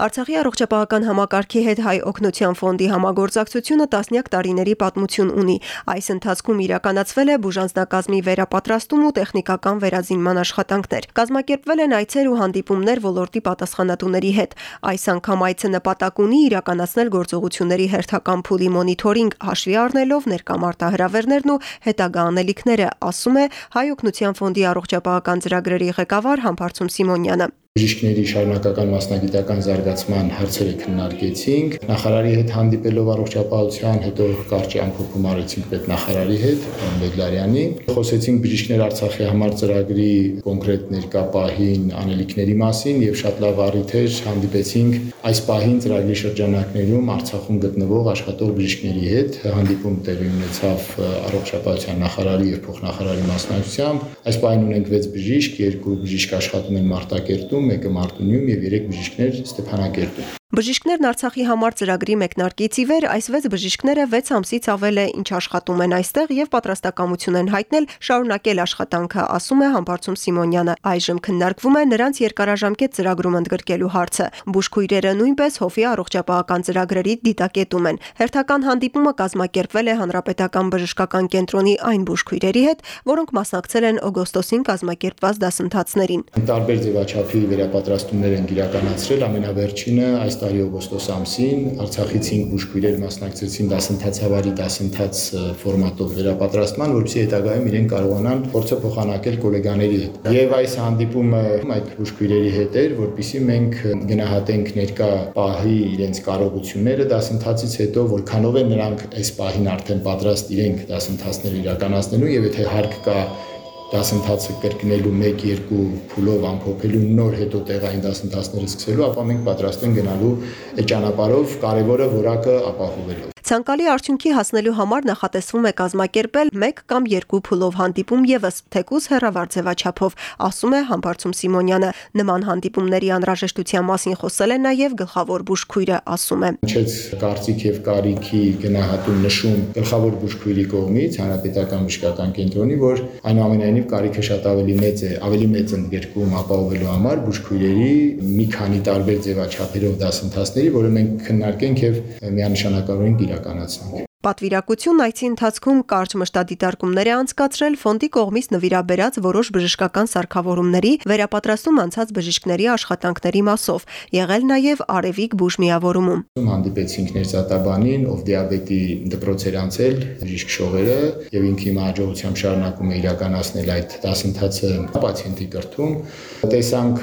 Արցախի առողջապահական համակարգի հետ հայ օգնության ֆոնդի համագործակցությունը տասնյակ տարիների պատմություն ունի։ Այս ընթացքում իրականացվել է բուժանձնակազմի վերապատրաստում ու տեխնիկական վերազինման աշխատանքներ։ Կազմակերպվել են այցեր ու հանդիպումներ ոլորտի պատասխանատուների հետ։ Այս անգամ այցը նպատակ ունի իրականացնել գործողությունների հերթական փուլի մոնիթորինգ, հաշվի առնելով ներկա մարտահրավերներն ու հետագա անելիքները, ասում է հայ օգնության ֆոնդի առողջապահական ծրագրերի ղեկավար Համբարձում Սիմոնյանը բժիշկների շարունակական մասնագիտական զարգացման հարցերը քննարկեցինք։ Նախարարի հետ հանդիպելով առողջապահության, հետո կարճի ամփոփում արեցինք պետնախարարի հետ, Բեգլարյանի։ Խոսեցինք բժիշկներ Արցախի համար ծրագրի կոնկրետ ներկա պահին, անելիքների մասին եւ շատ լավ առիթ էր հանդիպեցինք այս պահին ծրագրի շրջանակներում Արցախում գտնվող աշխատող բժիշկների հետ։ Հանդիպում տեղի ունեցավ առողջապահության նախարարի եւ փոխնախարարի մասնակցությամբ։ Այս պահին ունենք 6 բժիշկ, 2 բժիշկ աշխատում են Մարտակերտում մեկը Մարտունիում եւ 3 բժիշկներ Ստեփանակերտում։ Բժիշկներն Արցախի համար ծրագրի մեկնարկից ի վեր այս 6 բժիշկները 6 ամսից ավել է ինչ աշխատում են այստեղ եւ պատրաստակամություն են հայտնել շարունակել աշխատանքը, ասում է Համբարձում Սիմոնյանը։ Այժմ քննարկվում է նրանց երկարաժամկետ ծրագրում ընդգրկելու հարցը։ Բուժքույրերը նույնպես հովի առողջապահական ծրագրերի դիտակետում են։ Հերթական հանդիպումը կազմակերպվել է Հանրապետական բժշկական կենտրոնի այն բուժքույրերի հետ, որոնք մասնակցել են օգոստոսին կազմակերպված դասընթացներին։ Տարբեր ձևաչափի վերապատրաստումներ են իրականացրել, ամենավերջինը այս տարի օգոստոս ամսին Արցախից 5 բուժքույրեր մասնակցեցին դասընթացավարի դասընթաց ֆորմատով վերապատրաստման, որովհետեւ հետագայում իրեն կարողանան փորձը փոխանակել գոլեգաների հետ։ Եվ այս հանդիպումը այդ բուժքույրերի հետ էր, որpիսի մենք գնահատենք ներկա պահի իրենց կարողությունները դասընթացից հետո, որքանով են նրանք այս պահին արդեն պատրաստ իրենք դասընթացներ իրականացնելու եւ եթե հարկ կա դասընթացը կրկնելու 1-2 փուլով ամփոփելու նոր հետո տեղային դասընթացները սկսելու, ապա մենք պատրաստ ենք գնալու այդ ճանապարհով, կարևորը որակը ապահովելով։ Ցանկալի արդյունքի հասնելու համար նախատեսվում է կազմակերպել 1 կամ 2 փուլով հանդիպում եւս թեկուս հերավար ձևաչափով, ասում է Համբարձում Սիմոնյանը։ Նման հանդիպումների անհրաժեշտության մասին խոսել է նաեւ գլխավոր բուժքույրը, ասում է. Ինչեց կարծիք եւ կարիքի գնահատում նշում գլխավոր բուժքույրի կողմից հանրապետական բժշկական կենտրոնի, որ այնուամենայնիվ կարիքը շատ ավելի մեծ է, ավելի մեծ ընդգրկում ապահովելու համար բուժքույրերի մի քանի տարբեր ձևաչափերով դասընթացների, որը մենք քննարկենք եւ かなと。Պատվիրակությունն այցի ընթացքում կարճ մշտադիտարկումներ է անցկացրել ֆոնդի կողմից նվիրաբերած որոշ բժշկական սարքավորումների վերապատրաստում անցած բժիշկների աշխատանքների մասով, եղել նաև Արևիկ բուժմիավորումում։ Հանդիպեցինք ներծատաբանին, ով դիաբետի դպրոց էր անցել, բժիշկ շողերը եւ ինքը հիմա հաջողությամբ շարունակում է իրականացնել այդ դասընթացը պացիենտի կրթում։ Տեսանք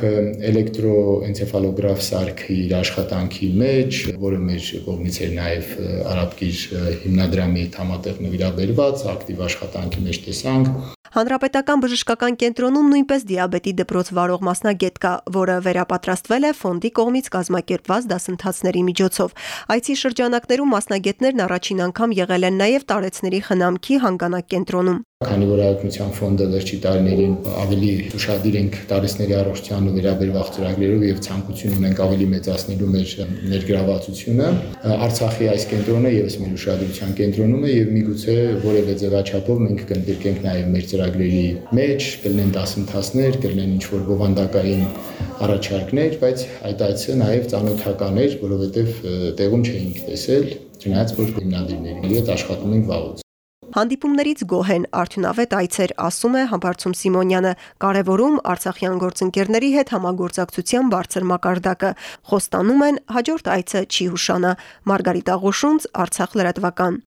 էլեկտրոենցեֆալոգրաֆ սարքի իր աշխատանքի մեջ, որը մեր կողմից էր նաև արաբկիր հիմնադրամի հետ համատեղ նվիրաբերված ակտիվ աշխատանքի մեջ տեսանք Հանրապետական բժշկական կենտրոնում նույնպես դիաբետի դպրոց վարող մասնագետ կա, որը վերապատրաստվել է ֆոնդի կողմից կազմակերպված դասընթացների միջոցով։ Այցի շրջանակներում մասնագետներն առաջին անգամ եղել են նաև տարեցների խնամքի հանգանակ կենտրոնում։ Քանի որ Հայկնության ֆոնդը վերջի տարիներին ավելի ուշադիր ենք տարեցների առողջությանն վերաբերվող ծրագրերով եւ ցանկություն ունենք ավելի մեծացնելու մեր ներգրավվածությունը, Արցախի այս կենտրոնը եւս մեր ուշադրության կենտրոնում է եւ միգուցե որևէ ձևաչափով մենք կընդգրկենք նաեւ մեր ծրագրերի մեջ, կլինեն դասընթացներ, կլինեն ինչ-որ բովանդակային առաջարկներ, բայց այդ այցը նաեւ ծանոթական էր, որովհետեւ տեղում չէինք տեսել, չնայած որ հիմնադիրների հետ աշխատում ենք վաղուց։ Հանդիպումներից գոհ են արդյունավետ այցեր, ասում է Համբարձում Սիմոնյանը, կարևորում Արցախյան գործընկերների հետ համագործակցության բարձր մակարդակը։ Խոստանում են հաջորդ այցը չի հուշանա։ Մարգարիտ Աղուշունց, Արցախ լրատվական։